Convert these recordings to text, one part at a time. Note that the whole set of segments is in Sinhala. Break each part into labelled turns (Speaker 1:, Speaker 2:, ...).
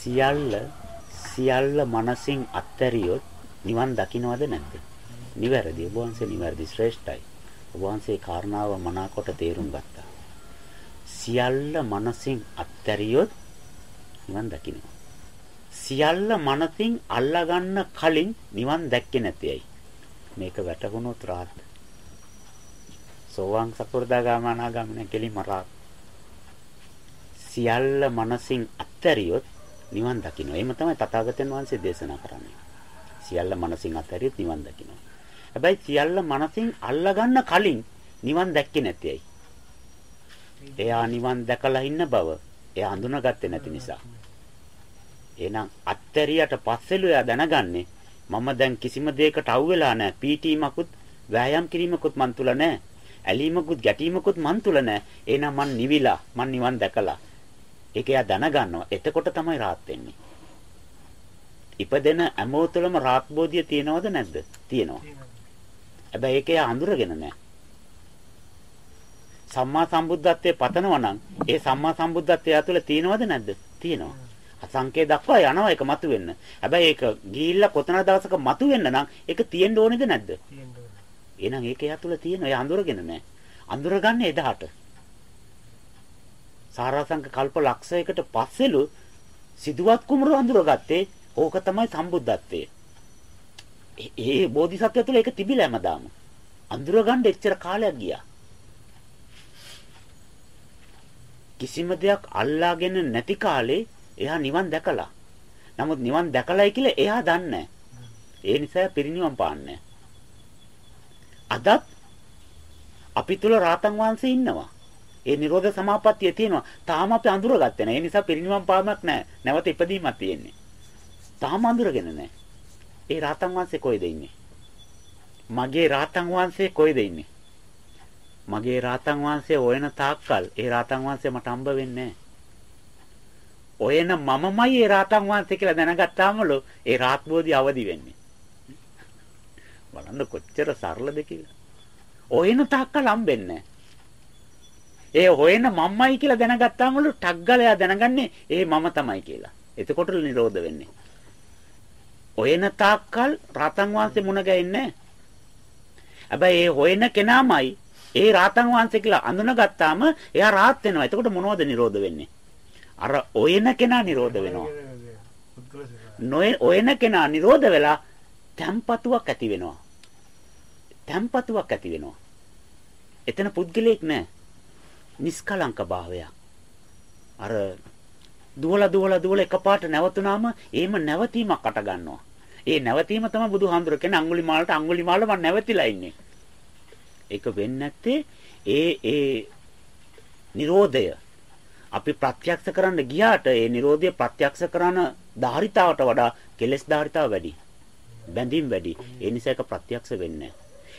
Speaker 1: සියල්ල සියල්ල මනසින් අත්හැරියොත් නිවන් දකින්නවද නැද්ද? නිවැරදි. ඔබ වහන්සේ නිවැරදි ශ්‍රේෂ්ඨයි. ඔබ වහන්සේ කාරණාව මනාකොට තේරුම් ගත්තා. සියල්ල මනසින් අත්හැරියොත් නිවන් දකින්නවා. සියල්ල මනසින් අල්ලගන්න කලින් නිවන් දැක්කේ නැtei. මේක වැටහුණොත් රාත්. සෝවාන් සකෘදාගාම අනාගාමින කෙලිම රාත්. සියල්ල මනසින් අත්හැරියොත් නිවන් දකින්න. එහෙම තමයි තථාගතයන් වහන්සේ දේශනා කරන්නේ. සියල්ල මනසින් අත්හැරියොත් නිවන් දකින්න. හැබැයි සියල්ල මනසින් අල්ලගන්න කලින් නිවන් දැක්කේ නැති ඇයි? එයා නිවන් දැකලා ඉන්න බව එයා හඳුනාගත්තේ නැති නිසා. එහෙනම් අත්හැරියට පස්සෙලු එයා දැනගන්නේ මම දැන් කිසිම දෙයකට අවු වෙලා නැහැ. පීටීමකුත් වෑයම් කිරීමකුත් මන් තුල නැහැ. ඇලීමකුත් ගැටීමකුත් මන් තුල නැහැ. එහෙනම් මන් නිවිලා මන් නිවන් දැකලා ඒක එයා දැනගන්නවා. එතකොට තමයි rahat වෙන්නේ. ඉපදෙන හැමෝතලම rahat බෝධිය තියෙනවද නැද්ද? තියෙනවා. හැබැයි ඒක එයා අඳුරගෙන නැහැ. සම්මා සම්බුද්ධත්වයේ පතනවා නම් ඒ සම්මා සම්බුද්ධත්වය ඇතුළේ තියෙනවද නැද්ද? තියෙනවා. අසංකේ දක්වා යනවා ඒක මතුවෙන්න. හැබැයි ඒක ගිහිල්ලා කොතන දවසක මතුවෙන්න නම් ඒක තියෙන්න ඕනේද නැද්ද? තියෙන්න ඕනේ. එහෙනම් ඒක එයා තුළ තියෙනවා. ඒ අඳුරගෙන නැහැ. අඳුරගන්නේ එදාට. සාරාංශක කල්ප ලක්ෂයකට පස්සෙලු සිදුවත් කුමරු අඳුරගත්තේ ඕක තමයි සම්බුද්ධත්වයේ. ඒ බෝධිසත්වය තුළ ඒක තිබිලා හැමදාම. අඳුරගන්න එච්චර කාලයක් ගියා. කිසිම දෙයක් අල්ලාගෙන නැති කාලේ එයා නිවන් දැකලා. නමුත් නිවන් දැකලයි කියලා එයා දන්නේ ඒ නිසා පිරිනිවන් පාන්නේ අදත් අපි තුල රාතන් වහන්සේ ඉන්නවා. ඒ නිරෝධ සමාපත්තිය තියෙනවා. තාම අපි අඳුරගත්තේ නැහැ. ඒ නිසා පිරිනිවන් පාමක් නැහැ. නැවත ඉපදීමක් තියෙන්නේ. තාම අඳුරගෙන නැහැ. ඒ රාතන් වහන්සේ කොයිද ඉන්නේ? මගේ රාතන් වහන්සේ කොයිද ඉන්නේ? මගේ රාතන් වහන්සේ ඔයන තාක්කල් ඒ රාතන් වහන්සේ මට හම්බ වෙන්නේ ඔයන මමමයි ඒ රාතන් වහන්සේ කියලා දැනගත්තාමලු ඒ රාත්බෝධි අවදි වෙන්නේ. බලන්න කොච්චර සරලද කියලා. ඔයන තාක්කල් හම්බෙන්නේ ඒ හොයන මම්මයි කියලා දැනගත්තාමලු ටග්ගලයා දැනගන්නේ ඒ මම තමයි කියලා. එතකොට නිරෝධ වෙන්නේ. හොයන තාක්කල් රාතන් වහන්සේ මුණ ගැහෙන්නේ හැබැයි ඒ හොයන කෙනාමයි ඒ රාතන් වහන්සේ කියලා අඳුනගත්තාම එයා rahat වෙනවා. එතකොට මොනවද නිරෝධ වෙන්නේ? අර හොයන කෙනා නිරෝධ වෙනවා. නොය හොයන කෙනා නිරෝධ වෙලා තැම්පතුවක් ඇති වෙනවා. තැම්පතුවක් ඇති වෙනවා. එතන පුද්ගලයෙක් නෑ. නිස්කලංක භාවයක්. අර දුවලා දුවලා දුවලා එකපාරට නැවතුනාම එහෙම නැවතීමක් අට ගන්නවා. ඒ නැවතීම තමයි බුදුහාමුදුර කියන්නේ අඟුලිමාලට අඟුලිමාල මම නැවතිලා ඉන්නේ. ඒක වෙන්නේ නැත්තේ ඒ ඒ Nirodhaය අපි ප්‍රත්‍යක්ෂ කරන්න ගියාට ඒ Nirodhaය ප්‍රත්‍යක්ෂ කරන ධාරිතාවට වඩා කෙලස් ධාරිතාව වැඩි. බැඳීම් වැඩි. ඒ නිසා ඒක ප්‍රත්‍යක්ෂ වෙන්නේ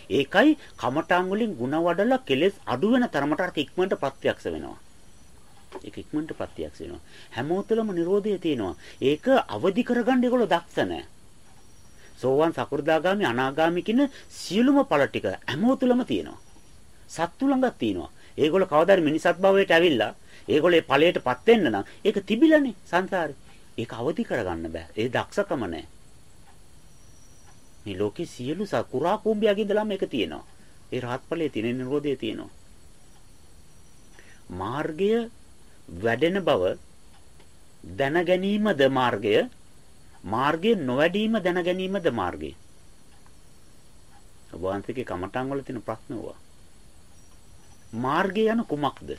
Speaker 1: ඒකයි කමඨාන් වලින් ಗುಣ වඩලා කෙලෙස් අඩු වෙන තරමට අර ඉක්මනට ප්‍රත්‍යක්ෂ වෙනවා. ඒක ඉක්මනට ප්‍රත්‍යක්ෂ වෙනවා. හැමෝතලම Nirodhaය තියෙනවා. ඒක අවදි කරගන්න ඒගොල්ලෝ දක්ෂ නැහැ. සෝවන් සකෘදාගාමි අනාගාමි කියන සියලුම ඵල ටික හැමෝතලම තියෙනවා. සත්තු ළඟක් තියෙනවා. ඒගොල්ලෝ කවදාද මිනිසත් භවයට ඇවිල්ලා ඒගොල්ලෝ මේ ඵලයටපත් වෙන්න නම් ඒක තිබිලානේ සංසාරේ. ඒක අවදි කරගන්න බෑ. ඒ දක්ෂකම නැහැ. මේ ලෝකේ සියලු සකුරා කුඹියගේ ඉඳලාම මේක තියෙනවා. ඒ රහත් ඵලයේ තියෙන නිරෝධය තියෙනවා. මාර්ගය වැඩෙන බව දැන ගැනීමද මාර්ගය මාර්ගය නොවැඩීම දැන ගැනීමද මාර්ගය? ඔබ වහන්සේගේ කමඨං වල තියෙන ප්‍රශ්න ඕවා මාර්ගය යන කුමක්ද?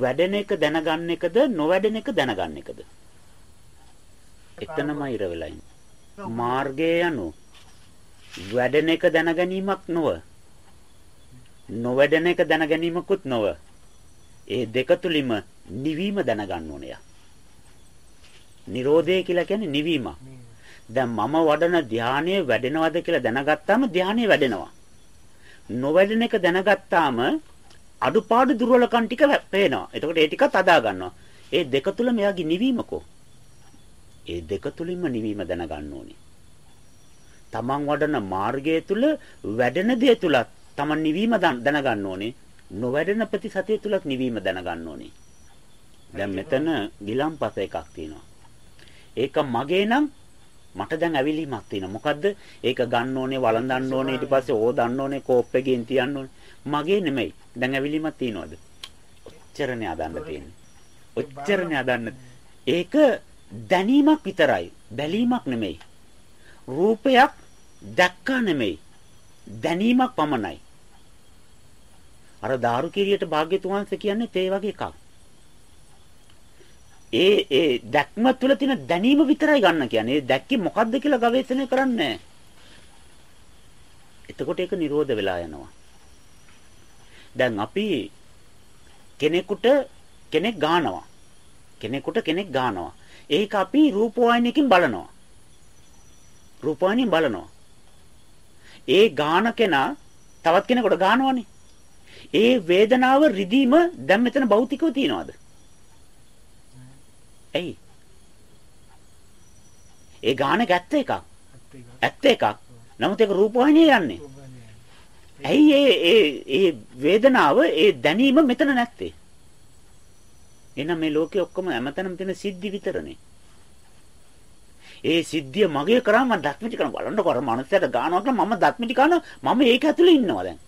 Speaker 1: වැඩෙන එක දැනගන්න එකද නොවැඩෙන එක දැනගන්න එකද? එතනම ඉර වෙලා ඉන්නේ. මාර්ගය යනු වැඩෙන එක දැන ගැනීමක් නොව නොවැඩෙන එක දැන ගැනීමකුත් නොව ඒ දෙක තුලින්ම නිවීම දැනගන්න ඕනේ. නිරෝධය කියලා කියන්නේ නිවීම. දැන් මම වඩන ධානය වැඩෙනවද කියලා දැනගත්තාම ධානය වැඩෙනවා. නොවැඩෙන එක දැනගත්තාම අඩුපාඩු දුර්වලකම් ටික පේනවා. එතකොට ඒ ටිකත් අදා ගන්නවා. ඒ දෙක තුල මෙයාගේ නිවීමකෝ. ඒ දෙක තුලින්ම නිවීම දැනගන්න ඕනේ. තමන් වඩන මාර්ගය තුල වැඩෙන දේ තුලත් තමන් නිවීම දැනගන්න ඕනේ. නොවැඩෙන ප්‍රතිසතිය තුලත් නිවීම දැනගන්න ඕනේ. දැන් මෙතන ගිලම්පස එකක් තියෙනවා. ඒක මගේ නම් මට දැන් ඇවිලීමක් තියෙනවා. මොකද්ද? ඒක ගන්න ඕනේ, වළඳන්න ඕනේ, ඊට පස්සේ ඕදන්න ඕනේ, කෝප් එකෙන් තියන්න ඕනේ. මගේ නෙමෙයි. දැන් ඇවිලීමක් තියනවද? ඔච්චරනේ අදන්න තියෙන්නේ. ඔච්චරනේ අදන්න. ඒක දැනීමක් විතරයි. බැලීමක් නෙමෙයි. රූපයක් දැක්කා නෙමෙයි. දැනීමක් පමණයි. අර දාරු කිරියට භාග්‍යතුන් වහන්සේ කියන්නේ තේ වගේ එකක්. ඒ ඒ දැක්ම තුළ තියෙන දැනීම විතරයි ගන්න කියන්නේ. ඒ දැක්කේ මොකද්ද කියලා ගවේෂණය කරන්නේ එතකොට ඒක නිරෝධ වෙලා යනවා. දැන් අපි කෙනෙකුට කෙනෙක් ගානවා. කෙනෙකුට කෙනෙක් ගානවා. ඒක අපි රූපවාහිනියකින් බලනවා. රූපවාහිනියෙන් බලනවා. ඒ ගාන කෙනා තවත් කෙනෙකුට ගානවනේ. ඒ වේදනාව රිදීම දැන් මෙතන භෞතිකව තියනවාද? ඇයි? ඒ ගාන ගැත්ත එකක්. ඇත්ත එකක්. නමුත් ඒක රූපවාහිනිය යන්නේ. ඇයි ඒ ඒ ඒ වේදනාව ඒ දැනීම මෙතන නැත්තේ? එහෙනම් මේ ලෝකේ ඔක්කොම හැමතැනම තියෙන සිද්ධි විතරනේ. ඒ සිද්ධිය මගේ කරා මම දත්මිටි කරන බලන්නකො අර මනුස්සයට ගානවා කියලා මම දත්මිටි කරන මම ඒක ඇතුලේ ඉන්නවා දැන්.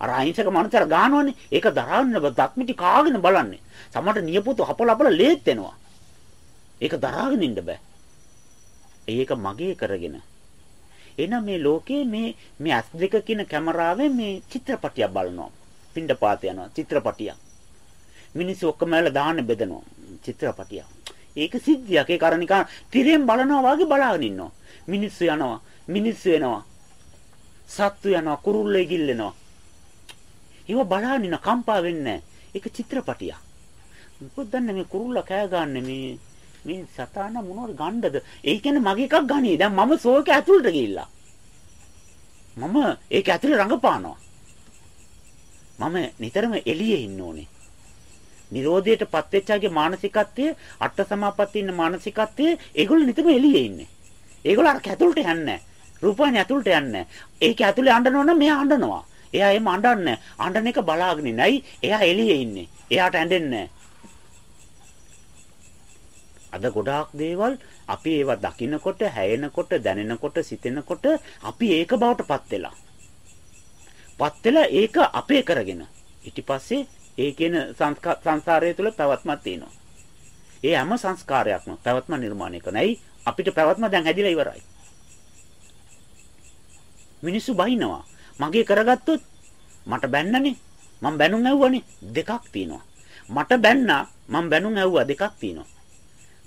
Speaker 1: අර අහිංසක මනුස්සයර ගානවනේ. ඒක දරාගෙන දත්මිටි කාගෙන බලන්නේ. සමහරට නියපොතු හපල හපල ලේත් වෙනවා. ඒක දරාගෙන ඉන්න බෑ. ඒක මගේ කරගෙන. එහෙනම් මේ ලෝකේ මේ මේ ඇස් දෙක කියන කැමරාවෙන් මේ චිත්‍රපටියක් බලනවා. පින්ඩපාත යනවා චිත්‍රපටියක්. මිනිස්සු ඔක්කොම ඇවිල්ලා දාන්න බෙදනවා චිත්‍රපටියක්. ඒක සිද්ධියක්. ඒක අර නිකන් තිරෙන් බලනවා වගේ බලාගෙන ඉන්නවා. මිනිස්සු යනවා. මිනිස්සු එනවා. සත්තු යනවා. කුරුල්ලේ ගිල්ලෙනවා. ඒව බලාගෙන ඉන්න කම්පා වෙන්නේ ඒක චිත්‍රපටියක්. මොකද දන්නේ මේ කුරුල්ලා කෑ ගන්න මේ මේ සතාන මොනවද ගන්නද? ඒ කියන්නේ මගේ එකක් ගනී. දැන් මම සෝක ඇතුළට ගිහිල්ලා. මම ඒක ඇතුලේ රඟපානවා. මම නිතරම එළියේ ඉන්න ඕනේ. නිරෝධයටපත් වෙච්චාගේ මානසිකත්වය අට සමාපatti ඉන්න මානසිකත්වය ඒගොල්ලෝ නිතරම එළියේ ඉන්නේ. ඒගොල්ලෝ අර ඇතුළට යන්නේ රූපాని ඇතුළට යන්නේ. ඒක ඇතුළේ අඬනවා නම් මෙයා අඬනවා. එයා එහෙම අඬන්නේ අඬන එක බලාගෙන ඉන්නයි. එයා එළියේ ඉන්නේ. එයාට ඇඬෙන්නේ අද ගොඩාක් දේවල් අපි ඒවා දකින්නකොට, හැයෙනකොට, දැනෙනකොට, සිතෙනකොට අපි ඒක බවටපත් වෙලා. පත් වෙලා ඒක අපේ කරගෙන ඊට පස්සේ ඒ කියන සංසාරය තුළ පැවැත්මක් තියෙනවා. ඒ හැම සංස්කාරයක්ම පැවැත්ම නිර්මාණය කරන. ඇයි අපිට පැවැත්ම දැන් හැදිලා ඉවරයි. මිනිස්සු බයිනවා. මගේ කරගත්තොත් මට බැන්නනේ. මම බැනුම් ඇව්වනේ. දෙකක් තියෙනවා. මට බැන්නා මම බැනුම් ඇව්වා දෙකක් තියෙනවා.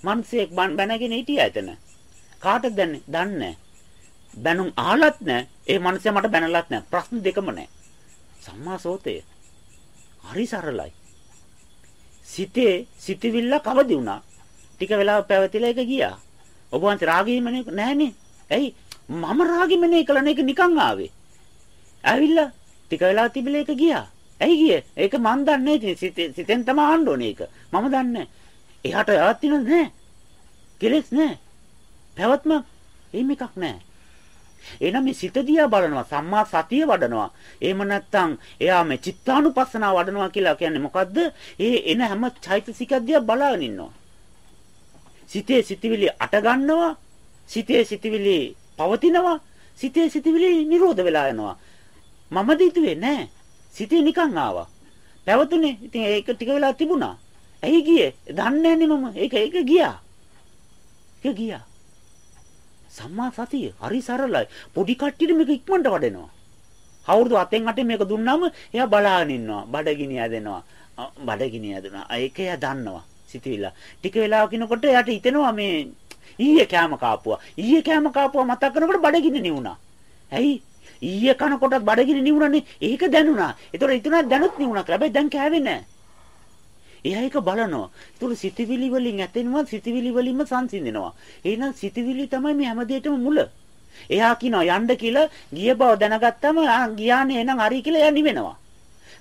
Speaker 1: මිනිස්සෙක් බැනගෙන හිටියා එතන. කාටද දන්නේ? දන්නේ බැනුම් අහලත් නැහැ. ඒ මිනිස්සයා මට බැනලත් නැහැ. ප්‍රශ්න දෙකම නැහැ. සම්මා සෝතේ හරි සරලයි. සිතේ සිතවිල්ල කවදි වුණා? ටික වෙලාවක් පැවතිලා ඒක ගියා. ඔබ වහන්සේ රාගීමනේ නැහනේ. ඇයි? මම රාගීමනේ කළන එක නිකන් ආවේ. ඇවිල්ලා ටික වෙලාවක් තිබිලා ඒක ගියා. ඇයි ගියේ? ඒක මන් දන්නේ නැහැ. සිතෙන් තමයි ආන්න ඕනේ ඒක. මම දන්නේ. එහාට යවත් තියනද නැහැ. කෙලස් නැහැ. පැවැත්ම එහෙම එකක් නැහැ. එහෙනම් මේ සිත දිහා බලනවා සම්මා සතිය වඩනවා. එහෙම නැත්නම් එයා මේ චිත්තානුපස්සනාව වඩනවා කියලා කියන්නේ මොකද්ද? ඒ එන හැම චෛතසිකයක් දිහා බලාගෙන ඉන්නවා. සිතේ සිතවිලි අට ගන්නවා. සිතේ සිතවිලි පවතිනවා. සිතේ සිතවිලි නිරෝධ වෙලා යනවා. මම දිතුවේ නෑ. සිතේ නිකන් ආවා. පැවතුනේ. ඉතින් ඒක ටික වෙලා තිබුණා. ඇයි ගියේ? දන්නේ නැන්නේ මම. ඒක ඒක ගියා. ඒක ගියා. සම්මා සතිය හරි සරලයි. පොඩි කට්ටියට මේක ඉක්මනට වඩෙනවා. අවුරුදු 7න් 8න් මේක දුන්නාම එයා බලාගෙන ඉන්නවා. බඩගිනි ඇදෙනවා. බඩගිනි ඇදුනා. ඒක එයා දන්නවා. සිතවිල්ල. ටික වෙලාවකිනකොට එයාට හිතෙනවා මේ ඊයේ කෑම කාපුවා. ඊයේ කෑම කාපුවා මතක් කරනකොට බඩගිනි නිවුණා. ඇයි? ඊයේ කනකොටත් බඩගිනි නිවුණනේ. ඒක දැනුණා. ඒතකොට හිතුණා දැනුත් නිවුණා කියලා. හැබැයි දැන් කෑවේ නැහැ. එයා ඒක බලනවා. ඒතකොට සිතවිලි වලින් ඇතෙනවා සිතවිලි වලින්ම සංසිඳෙනවා. එහෙනම් සිතවිලි තමයි මේ හැමදේටම මුල. එයා කියනවා යන්න කියලා ගිය බව දැනගත්තම ගියානේ එහෙනම් හරි කියලා එයා නිවෙනවා.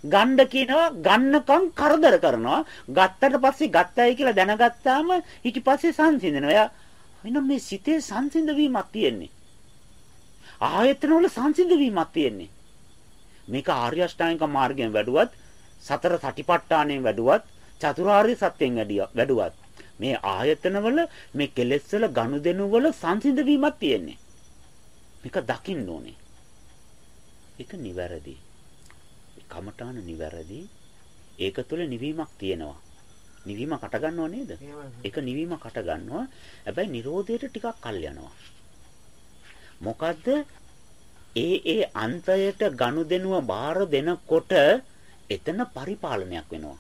Speaker 1: ගන්න කියනවා ගන්නකම් කරදර කරනවා. ගත්තට පස්සේ ගත්තයි කියලා දැනගත්තාම ඊට පස්සේ සංසිඳෙනවා. එයා එහෙනම් මේ සිතේ සංසිඳ වීමක් තියෙන්නේ. ආයතන වල සංසිඳ වීමක් තියෙන්නේ. මේක ආර්ය අෂ්ටාංගික මාර්ගයෙන් වැඩුවත් සතර සටිපට්ඨාණයෙන් වැඩුවත් චතුරාර්ය සත්‍යයෙන් වැඩුවත් මේ ආයතනවල මේ කෙලෙස්වල ගනුදෙනු වල සංසිඳ වීමක් තියෙන්නේ. මේක දකින්න ඕනේ. ඒක නිවැරදි. කමඨාන නිවැරදි. ඒක තුළ නිවීමක් තියෙනවා. නිවීම කට ගන්නව නේද? ඒක නිවීම කට ගන්නවා. හැබැයි Nirodheට ටිකක් කල් යනවා. මොකද්ද? ඒ ඒ අන්තයට ගනුදෙනුව බාර දෙනකොට එතන පරිපාලනයක් වෙනවා.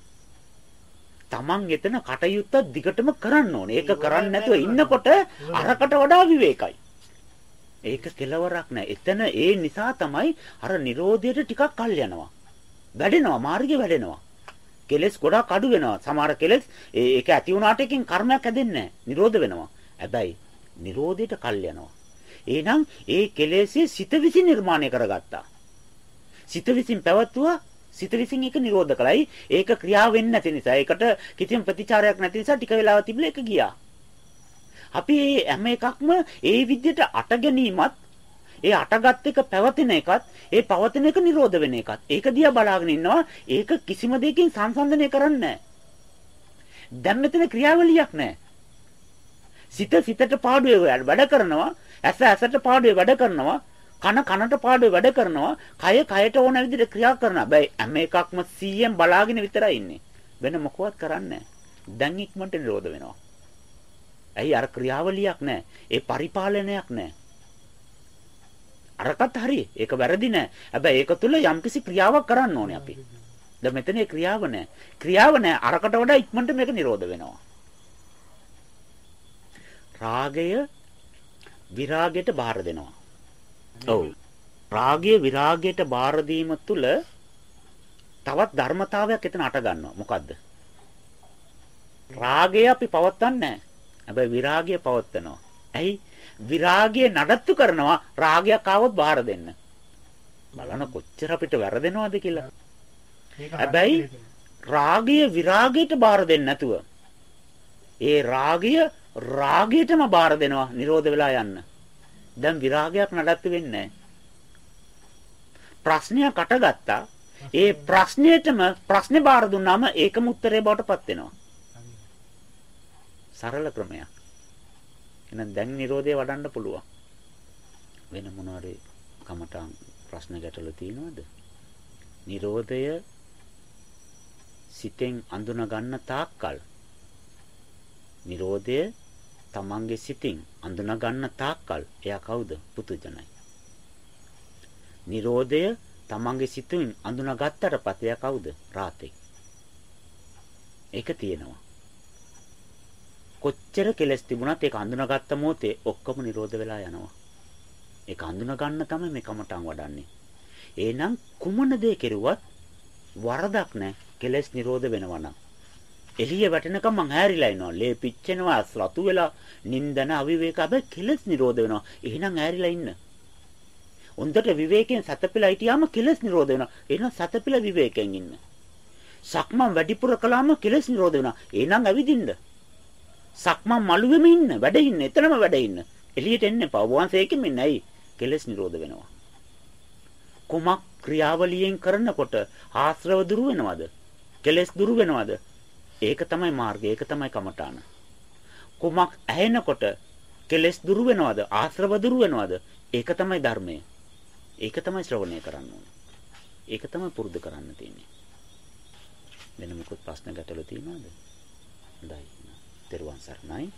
Speaker 1: Taman එතන කටයුත්ත දිගටම කරන්න ඕනේ. ඒක කරන්නේ නැතුව ඉන්නකොට අරකට වඩා විවේකයි. ඒක කෙලවරක් නෑ. එතන ඒ නිසා තමයි අර Nirodheට ටිකක් කල් යනවා. වැඩෙනවා මාර්ගය වැඩෙනවා. කෙලස් ගොඩක් අඩු වෙනවා. සමහර කෙලස් ඒක ඇති වුණාට එකකින් කර්මයක් හැදෙන්නේ. නිරෝධ වෙනවා. හැබැයි නිරෝධයට කල් යනවා. එහෙනම් ඒ කෙලෙස්ය සිත විසින් නිර්මාණය කරගත්තා. සිත විසින් පැවතුවා සිත විසින් ඒක නිරෝධ කළයි. ඒක ක්‍රියාව වෙන්නේ නැති නිසා ඒකට කිසිම ප්‍රතිචාරයක් නැති නිසා ටික වෙලාවක් තිබිලා ඒක ගියා. අපි හැම එකක්ම ඒ විදිහට අට ගැනීමත් ඒ අටගත් එක පැවතින එකත් ඒ පවතින එක නිරෝධ වෙන එකත් ඒක දිහා බලාගෙන ඉන්නවා ඒක කිසිම දෙයකින් සංසන්දනය කරන්නේ නැහැ. දැන් මෙතන ක්‍රියාවලියක් නැහැ. සිත සිතට පාඩුවේ වැඩ කරනවා ඇස ඇසට පාඩුවේ වැඩ කරනවා කන කනට පාඩුවේ වැඩ කරනවා කය කයට ඕන විදිහට ක්‍රියා කරනවා. හැබැයි හැම එකක්ම 100න් බලාගෙන විතරයි ඉන්නේ. වෙන මොකවත් කරන්නේ දැන් ඉක්මනට නිරෝධ වෙනවා. ඇයි අර ක්‍රියාවලියක් නැහැ. ඒ පරිපාලනයක් නැහැ. අරකට හරි. ඒක වැරදි නෑ. හැබැයි ඒක තුල යම්කිසි ක්‍රියාවක් කරන්න ඕනේ අපි. දැන් මෙතන ඒ ක්‍රියාව නෑ. ක්‍රියාව නෑ. අරකට වඩා ඉක්මනට මේක නිරෝධ වෙනවා. රාගය විරාගයට බාර දෙනවා. ඔව්. රාගය විරාගයට බාර දීම තුල තවත් ධර්මතාවයක් එතන අට ගන්නවා. මොකද්ද? රාගය අපි පවත්න්නේ නැහැ. හැබැයි විරාගය පවත්නවා. ඇයි? විරාගය නඩත්තු කරනවා රාගයක් ආවොත් බාර දෙන්න. බලන කොච්චර අපිට වැරදෙනවද කියලා. හැබැයි රාගය විරාගයට බාර දෙන්නේ නැතුව ඒ රාගය රාගයටම බාර දෙනවා නිරෝධ වෙලා යන්න. දැන් විරාගයක් නඩත්තු වෙන්නේ ප්‍රශ්නයක් අටගත්තා. ඒ ප්‍රශ්නයටම ප්‍රශ්නේ බාර දුන්නාම ඒකම උත්තරේ බවට පත් වෙනවා. සරල ක්‍රමයක්. එහෙනම් දැන් Nirodhe වඩන්න පුළුවන්. වෙන මොනවාරි කමටන් ප්‍රශ්න ගැටලු තියෙනවද? Nirodhaය සිතෙන් අඳුන ගන්න තාක්කල් Nirodhaය තමන්ගේ සිතින් අඳුන ගන්න තාක්කල් එයා කවුද? පුතුජනයි. Nirodhaය තමන්ගේ සිතින් අඳුන ගත්තට පස්සේ එයා කවුද? රාතේ. ඒක තියෙනවා. කොච්චර කෙලස් තිබුණත් ඒක අඳුනගත්ත මොහොතේ ඔක්කොම නිරෝධ වෙලා යනවා. ඒක අඳුන ගන්න තමයි මේ කමටන් වඩන්නේ. එහෙනම් කුමන දේ කෙරුවත් වරදක් නැහැ. කෙලස් නිරෝධ වෙනවා නම්. එළිය වැටෙනකම් මං ඈරිලා ඉනවා. ලේ පිච්චෙනවා, රතු වෙලා, නින්දන අවිවේක හැබැයි කෙලස් නිරෝධ වෙනවා. එහෙනම් ඈරිලා ඉන්න. හොඳට විවේකයෙන් සතපිලා හිටියාම කෙලස් නිරෝධ වෙනවා. එහෙනම් සතපිලා විවේකයෙන් ඉන්න. සක්මන් වැඩිපුර කළාම කෙලස් නිරෝධ වෙනවා. එහෙනම් ඇවිදින්න. සක්මන් මළුවෙම ඉන්න, වැඩ ඉන්න, එතනම වැඩ ඉන්න. එළියට එන්න එපා. වහන්සේකෙම ඉන්න. ඇයි? කෙලස් නිරෝධ වෙනවා. කුමක් ක්‍රියාවලියෙන් කරනකොට ආශ්‍රව දුරු වෙනවද? කෙලස් දුරු වෙනවද? ඒක තමයි මාර්ගය. ඒක තමයි කමඨාන. කුමක් ඇහෙනකොට කෙලස් දුරු වෙනවද? ආශ්‍රව දුරු වෙනවද? ඒක තමයි ධර්මය. ඒක තමයි ශ්‍රවණය කරන්න ඕනේ. ඒක තමයි පුරුදු කරන්න තියෙන්නේ. වෙන මොකක් ප්‍රශ්න ගැටලු තියෙනවද? හොඳයි. තෙරුවන් සරණයි